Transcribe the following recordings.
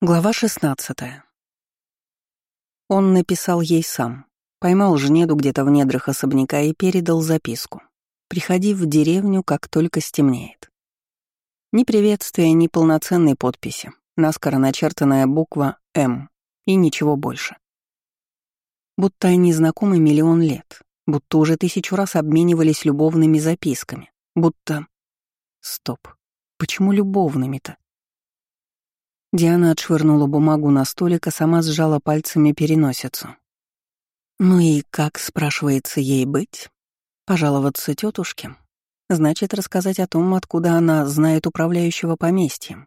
Глава 16. Он написал ей сам. Поймал Жнеду где-то в недрах особняка и передал записку. «Приходи в деревню, как только стемнеет». Ни приветствия, ни полноценной подписи. Наскоро начертанная буква «М» и ничего больше. Будто они знакомы миллион лет, будто уже тысячу раз обменивались любовными записками, будто... Стоп. Почему любовными-то? Диана отшвырнула бумагу на столик, а сама сжала пальцами переносицу. «Ну и как, спрашивается, ей быть? Пожаловаться тетушке? Значит, рассказать о том, откуда она знает управляющего поместьем.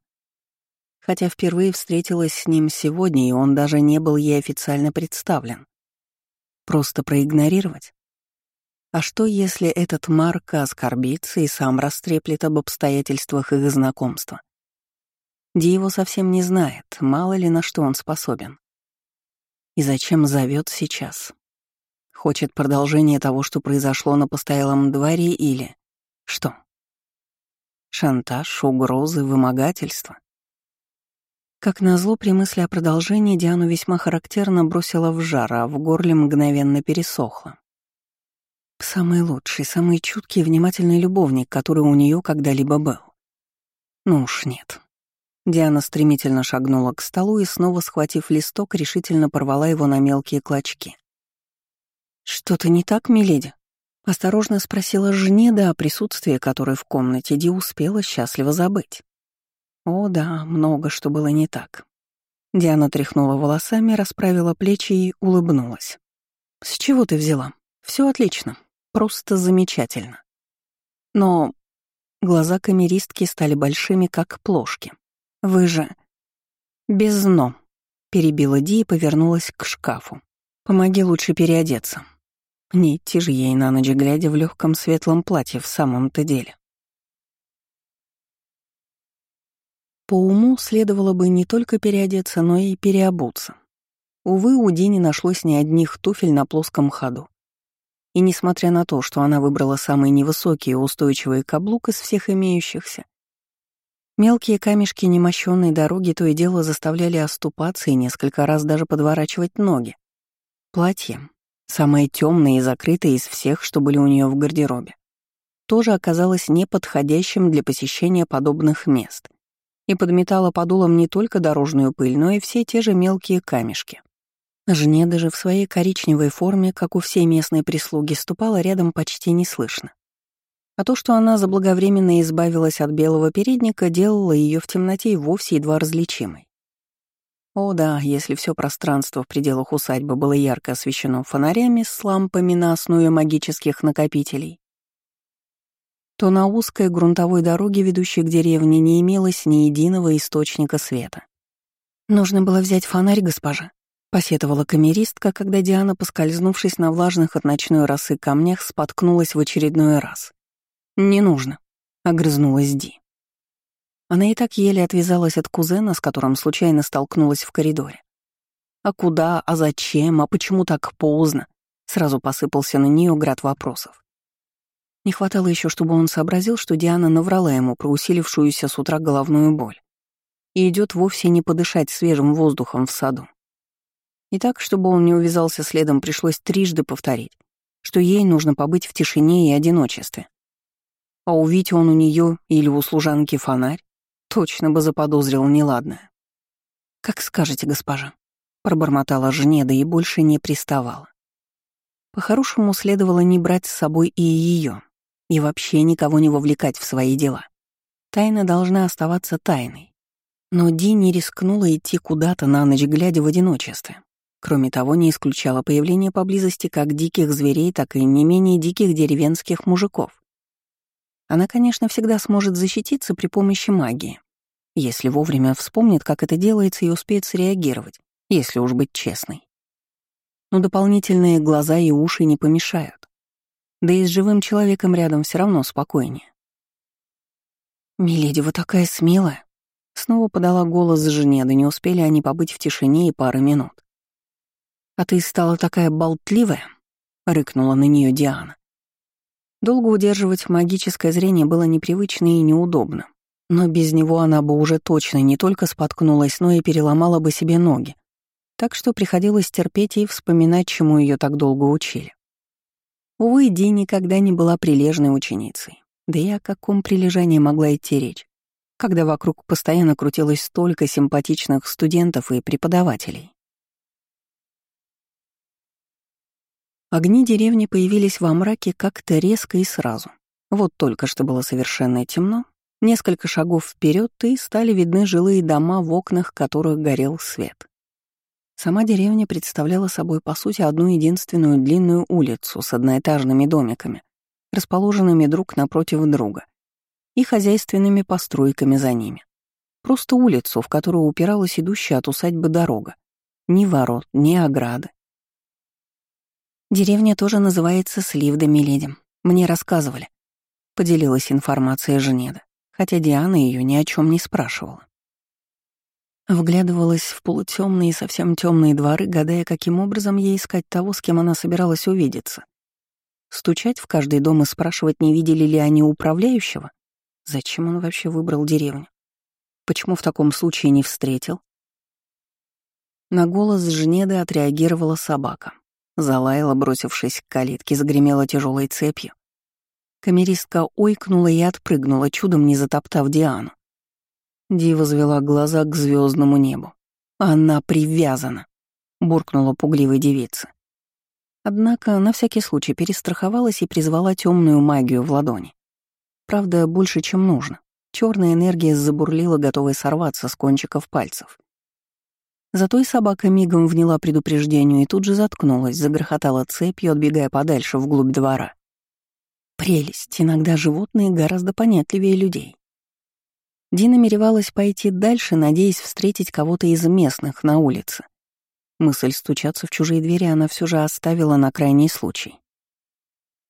Хотя впервые встретилась с ним сегодня, и он даже не был ей официально представлен. Просто проигнорировать? А что, если этот Марк оскорбится и сам растреплет об обстоятельствах их знакомства? Ди его совсем не знает, мало ли на что он способен. И зачем зовет сейчас? Хочет продолжение того, что произошло на постоялом дворе или... Что? Шантаж, угрозы, вымогательство? Как назло, при мысли о продолжении Диану весьма характерно бросила в жар, а в горле мгновенно пересохло. Самый лучший, самый чуткий и внимательный любовник, который у нее когда-либо был. Ну уж нет. Диана стремительно шагнула к столу и, снова схватив листок, решительно порвала его на мелкие клочки. «Что-то не так, миледи?» — осторожно спросила Жнеда о присутствии которой в комнате Ди успела счастливо забыть. О да, много что было не так. Диана тряхнула волосами, расправила плечи и улыбнулась. «С чего ты взяла? Все отлично. Просто замечательно». Но глаза камеристки стали большими, как плошки. Вы же... Без «но», — перебила Ди и повернулась к шкафу. «Помоги лучше переодеться. Не идти же ей на ночь, глядя в легком светлом платье в самом-то деле». По уму следовало бы не только переодеться, но и переобуться. Увы, у Ди не нашлось ни одних туфель на плоском ходу. И несмотря на то, что она выбрала самый невысокий и устойчивый каблук из всех имеющихся, Мелкие камешки немощенной дороги то и дело заставляли оступаться и несколько раз даже подворачивать ноги. Платье, самое темное и закрытое из всех, что были у нее в гардеробе, тоже оказалось неподходящим для посещения подобных мест и подметало подулом не только дорожную пыль, но и все те же мелкие камешки. Жне даже в своей коричневой форме, как у всей местной прислуги, ступала рядом почти неслышно. А то, что она заблаговременно избавилась от белого передника, делало ее в темноте и вовсе едва различимой. О да, если все пространство в пределах усадьбы было ярко освещено фонарями с лампами на основе магических накопителей, то на узкой грунтовой дороге, ведущей к деревне, не имелось ни единого источника света. «Нужно было взять фонарь, госпожа», — посетовала камеристка, когда Диана, поскользнувшись на влажных от ночной росы камнях, споткнулась в очередной раз. «Не нужно», — огрызнулась Ди. Она и так еле отвязалась от кузена, с которым случайно столкнулась в коридоре. А куда, а зачем, а почему так поздно? Сразу посыпался на нее град вопросов. Не хватало еще, чтобы он сообразил, что Диана наврала ему про усилившуюся с утра головную боль и идет вовсе не подышать свежим воздухом в саду. И так, чтобы он не увязался следом, пришлось трижды повторить, что ей нужно побыть в тишине и одиночестве. А увидеть он у нее или у служанки фонарь, точно бы заподозрил неладное. «Как скажете, госпожа», — пробормотала Жнеда и больше не приставала. По-хорошему следовало не брать с собой и ее, и вообще никого не вовлекать в свои дела. Тайна должна оставаться тайной. Но Ди не рискнула идти куда-то на ночь, глядя в одиночестве. Кроме того, не исключала появление поблизости как диких зверей, так и не менее диких деревенских мужиков. Она, конечно, всегда сможет защититься при помощи магии, если вовремя вспомнит, как это делается и успеет среагировать, если уж быть честной. Но дополнительные глаза и уши не помешают. Да и с живым человеком рядом все равно спокойнее. «Миледи, вы такая смелая!» Снова подала голос жене, да не успели они побыть в тишине и пары минут. «А ты стала такая болтливая?» — рыкнула на нее Диана. Долго удерживать магическое зрение было непривычно и неудобно, Но без него она бы уже точно не только споткнулась, но и переломала бы себе ноги. Так что приходилось терпеть и вспоминать, чему ее так долго учили. Увы, Ди никогда не была прилежной ученицей. Да и о каком прилежании могла идти речь, когда вокруг постоянно крутилось столько симпатичных студентов и преподавателей. Огни деревни появились во мраке как-то резко и сразу. Вот только что было совершенно темно, несколько шагов вперед и стали видны жилые дома, в окнах которых горел свет. Сама деревня представляла собой, по сути, одну единственную длинную улицу с одноэтажными домиками, расположенными друг напротив друга, и хозяйственными постройками за ними. Просто улицу, в которую упиралась идущая от усадьбы дорога. Ни ворот, ни ограды, Деревня тоже называется Сливда Миледи. Мне рассказывали. Поделилась информацией Женеда, хотя Диана ее ни о чем не спрашивала. Вглядывалась в полутемные и совсем темные дворы, гадая, каким образом ей искать того, с кем она собиралась увидеться. Стучать в каждый дом и спрашивать, не видели ли они управляющего? Зачем он вообще выбрал деревню? Почему в таком случае не встретил? На голос Жнеды отреагировала собака. Залаяла, бросившись к калитке, загремела тяжелой цепью. Камеристка ойкнула и отпрыгнула, чудом не затоптав Диану. Дива звела глаза к звездному небу. «Она привязана!» — буркнула пугливой девица. Однако на всякий случай перестраховалась и призвала темную магию в ладони. Правда, больше, чем нужно. Черная энергия забурлила, готовая сорваться с кончиков пальцев. Зато и собака мигом вняла предупреждению и тут же заткнулась, загрохотала цепью, отбегая подальше вглубь двора. Прелесть, иногда животные гораздо понятливее людей. Ди намеревалась пойти дальше, надеясь встретить кого-то из местных на улице. Мысль стучаться в чужие двери она все же оставила на крайний случай.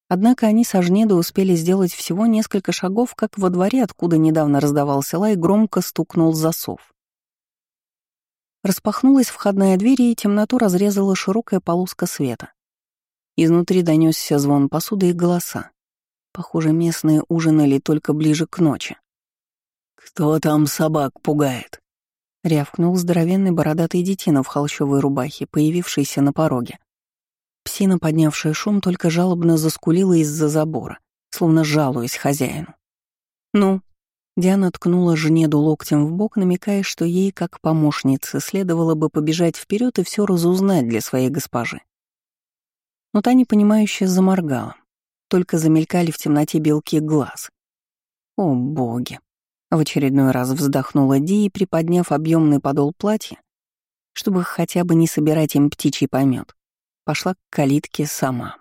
Однако они с Ажнеда успели сделать всего несколько шагов, как во дворе, откуда недавно раздавался лай, громко стукнул засов. Распахнулась входная дверь, и темноту разрезала широкая полоска света. Изнутри донесся звон посуды и голоса. Похоже, местные ужинали только ближе к ночи. «Кто там собак пугает?» — рявкнул здоровенный бородатый детина в холщовой рубахе, появившийся на пороге. Псина, поднявшая шум, только жалобно заскулила из-за забора, словно жалуясь хозяину. «Ну, Диана ткнула Жнеду локтем в бок, намекая, что ей, как помощнице, следовало бы побежать вперед и все разузнать для своей госпожи. Но та непонимающе заморгала, только замелькали в темноте белки глаз. «О, боги!» — в очередной раз вздохнула Ди и, приподняв объемный подол платья, чтобы хотя бы не собирать им птичий помет, пошла к калитке сама.